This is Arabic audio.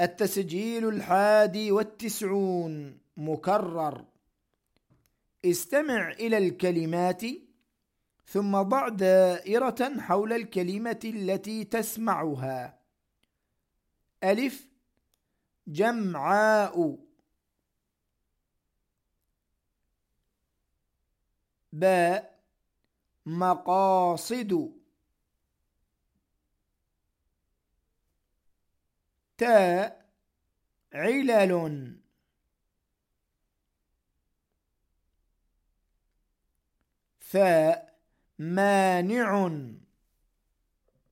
التسجيل الحادي والتسعون مكرر. استمع إلى الكلمات ثم ضع دائرة حول الكلمة التي تسمعها. ألف جمعاء. باء مقاصد. تاء علل. ثاء مانع.